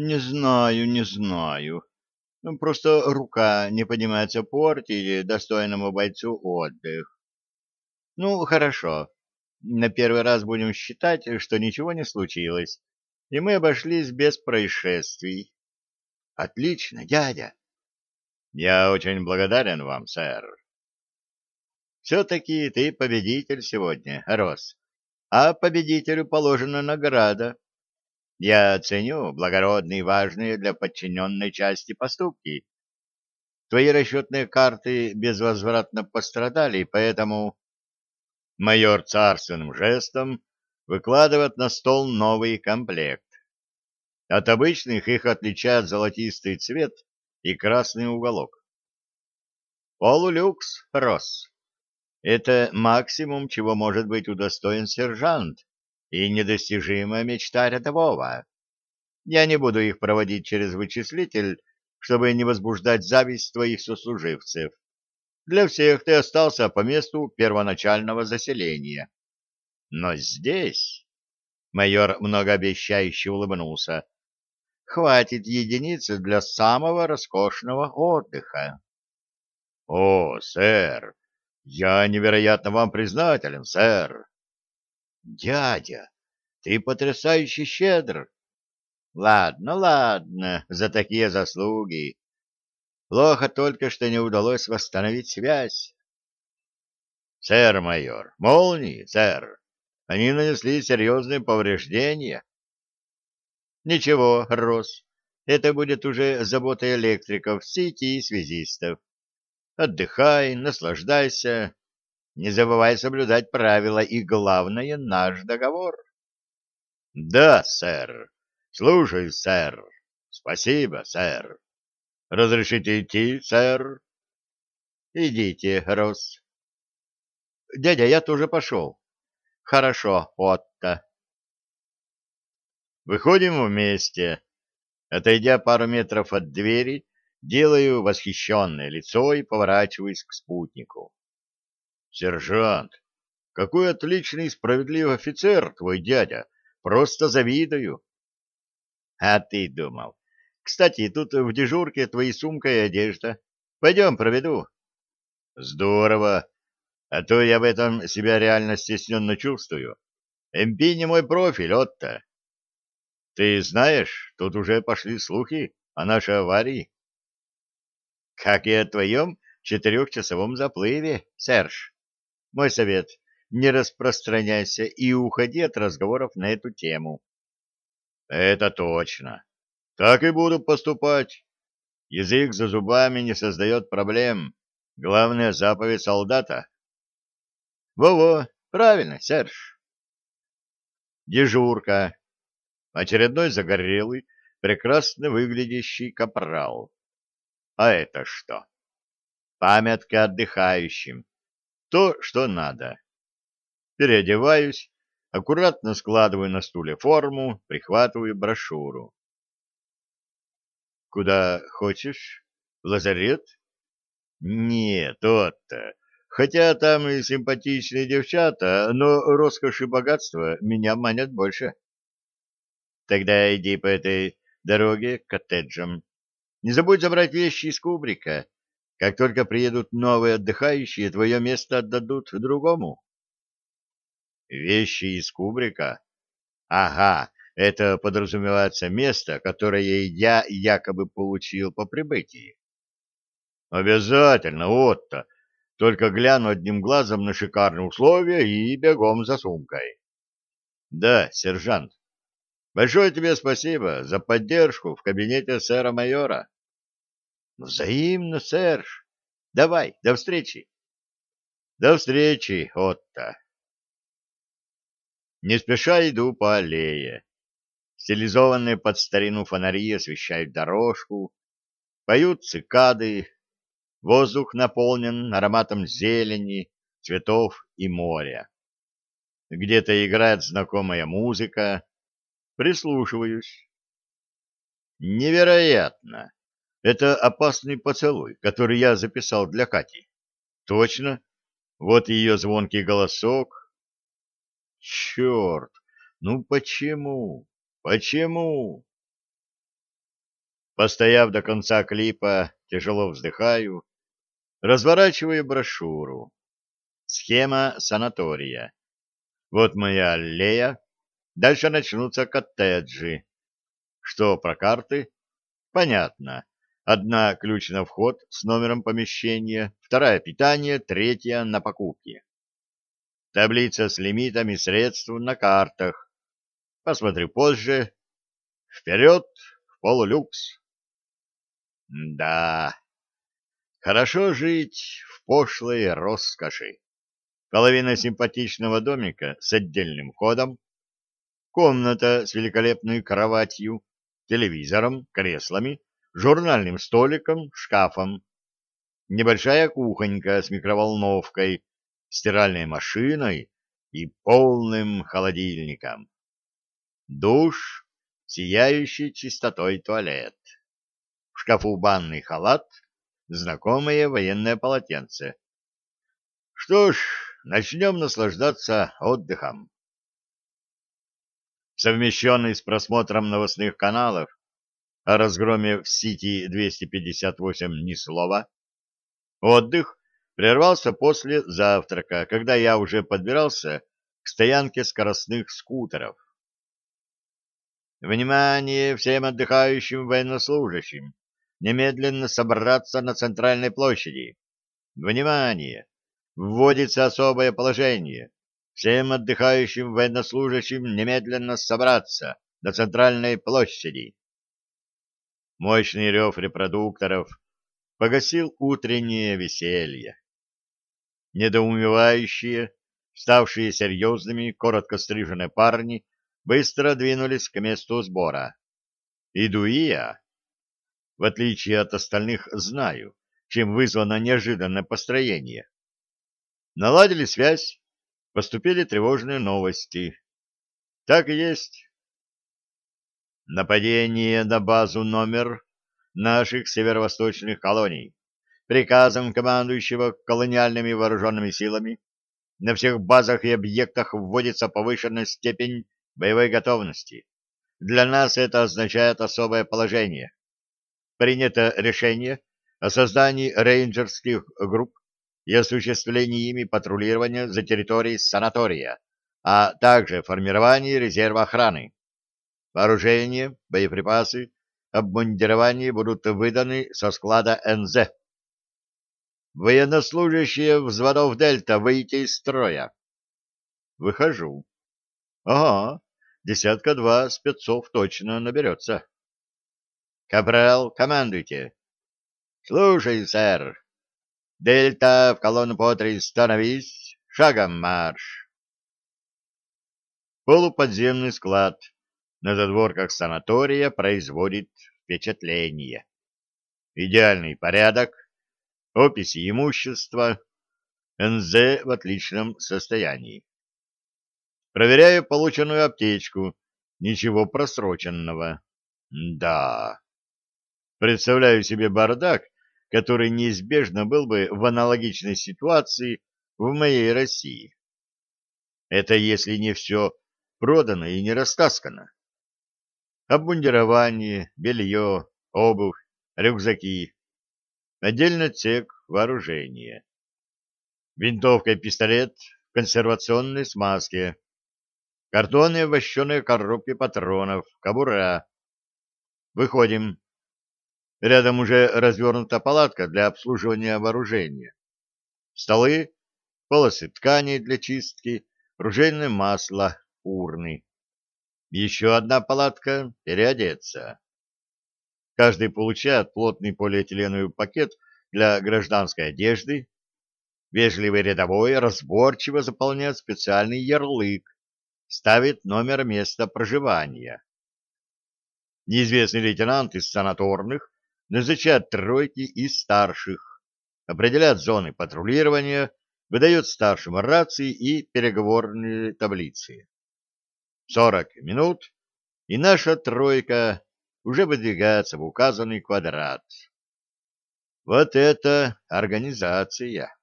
Не знаю, не знаю. Ну, Просто рука не поднимается портить достойному бойцу отдых. Ну, хорошо. На первый раз будем считать, что ничего не случилось, и мы обошлись без происшествий. Отлично, дядя. Я очень благодарен вам, сэр. Все-таки ты победитель сегодня, Рос. А победителю положена награда. Я ценю благородные и важные для подчиненной части поступки. Твои расчетные карты безвозвратно пострадали, поэтому майор царственным жестом выкладывает на стол новый комплект. От обычных их отличает золотистый цвет и красный уголок. Полулюкс, Рос. Это максимум, чего может быть удостоен сержант, и недостижимая мечта рядового. Я не буду их проводить через вычислитель, чтобы не возбуждать зависть твоих сослуживцев. Для всех ты остался по месту первоначального заселения. Но здесь... Майор многообещающе улыбнулся. Хватит единицы для самого роскошного отдыха. — О, сэр, я невероятно вам признателен, сэр. Дядя, ты потрясающе щедр. Ладно, ладно, за такие заслуги. Плохо только, что не удалось восстановить связь. Сэр майор, молнии, сэр. Они нанесли серьезные повреждения. Ничего, Рос, это будет уже забота электриков, сети и связистов. Отдыхай, наслаждайся, не забывай соблюдать правила и, главное, наш договор. — Да, сэр. Слушай, сэр. Спасибо, сэр. Разрешите идти, сэр? — Идите, Рос. — Дядя, я тоже пошел. — Хорошо, Отто. Выходим вместе. Отойдя пару метров от двери, делаю восхищенное лицо и поворачиваюсь к спутнику. Сержант, какой отличный и справедливый офицер твой дядя. Просто завидую. А ты думал. Кстати, тут в дежурке твои сумка и одежда. Пойдем, проведу. Здорово. А то я в этом себя реально стесненно чувствую. МП не мой профиль, Отто. Ты знаешь, тут уже пошли слухи о нашей аварии. Как и о твоем четырехчасовом заплыве, Серж. Мой совет — не распространяйся и уходи от разговоров на эту тему. — Это точно. Так и буду поступать. Язык за зубами не создает проблем. Главная заповедь солдата. Во-во, правильно, Серж. Дежурка. Очередной загорелый, прекрасно выглядящий капрал. А это что? Памятка отдыхающим то, что надо. Переодеваюсь, аккуратно складываю на стуле форму, прихватываю брошюру. Куда хочешь? В лазарет? Нет, тот-то. Хотя там и симпатичные девчата, но роскошь и богатство меня манят больше. Тогда иди по этой дороге к коттеджам. Не забудь забрать вещи из кубрика. Как только приедут новые отдыхающие, твое место отдадут другому. Вещи из кубрика? Ага, это подразумевается место, которое я якобы получил по прибытии. Обязательно, Отто. Только гляну одним глазом на шикарные условия и бегом за сумкой. Да, сержант. Большое тебе спасибо за поддержку в кабинете сэра-майора. Взаимно, Серж. Давай, до встречи. До встречи, Отто. Не спеша иду по аллее. Стилизованные под старину фонари освещают дорожку, поют цикады, воздух наполнен ароматом зелени, цветов и моря. Где-то играет знакомая музыка, прислушиваюсь. Невероятно! Это опасный поцелуй, который я записал для Кати. Точно. Вот ее звонкий голосок. Черт! Ну почему? Почему? Постояв до конца клипа, тяжело вздыхаю, разворачиваю брошюру. Схема санатория. Вот моя аллея, дальше начнутся коттеджи. Что про карты? Понятно. Одна ключ на вход с номером помещения, вторая питание, третья на покупки. Таблица с лимитами средств на картах. Посмотрю позже. Вперед в полулюкс. Да, хорошо жить в пошлой роскоши. Половина симпатичного домика с отдельным входом, комната с великолепной кроватью, телевизором, креслами, журнальным столиком, шкафом, небольшая кухонька с микроволновкой, стиральной машиной и полным холодильником. Душ, сияющий чистотой туалет. В шкафу банный халат, знакомое военное полотенце. Что ж, начнем наслаждаться отдыхом. Совмещенный с просмотром новостных каналов, о разгроме в Сити-258 ни слова, отдых прервался после завтрака, когда я уже подбирался к стоянке скоростных скутеров. Внимание всем отдыхающим военнослужащим! Немедленно собраться на центральной площади. Внимание! Вводится особое положение. Всем отдыхающим военнослужащим немедленно собраться на центральной площади. Мощный рев репродукторов погасил утреннее веселье недоумевающие, ставшие серьезными, коротко стриженные парни быстро двинулись к месту сбора. Иду и я. В отличие от остальных, знаю, чем вызвано неожиданное построение. Наладили связь, поступили тревожные новости. Так и есть. Нападение на базу номер наших северо-восточных колоний приказом командующего колониальными вооруженными силами на всех базах и объектах вводится повышенная степень боевой готовности. Для нас это означает особое положение. Принято решение о создании рейнджерских групп и осуществлении ими патрулирования за территорией санатория, а также формировании резерва охраны. Вооружение, боеприпасы, обмундирование будут выданы со склада НЗ Военнослужащие взводов Дельта, выйти из строя. Выхожу. Ага, десятка-два спецов точно наберется. Капрал, командуйте. Слушай, сэр. Дельта в колонну по три становись. Шагом марш. Полуподземный склад на задворках санатория производит впечатление. Идеальный порядок, описи имущества, НЗ в отличном состоянии. Проверяю полученную аптечку, ничего просроченного. Да. Представляю себе бардак, который неизбежно был бы в аналогичной ситуации в моей России. Это если не все продано и не растаскано. Обмундирование, белье, обувь, рюкзаки, Отдельно отсек вооружения. Винтовка и пистолет в консервационной смазке. Картонные вощеные коробки патронов, кобура. Выходим. Рядом уже развернута палатка для обслуживания вооружения. Столы, полосы тканей для чистки, ружейное масло, урны. Еще одна палатка — переодеться. Каждый получает плотный полиэтиленовый пакет для гражданской одежды. Вежливый рядовой разборчиво заполняет специальный ярлык, ставит номер места проживания. Неизвестный лейтенант из санаторных назначает тройки из старших, определяет зоны патрулирования, выдает старшим рации и переговорные таблицы. Сорок минут, и наша тройка уже выдвигается в указанный квадрат. Вот это организация!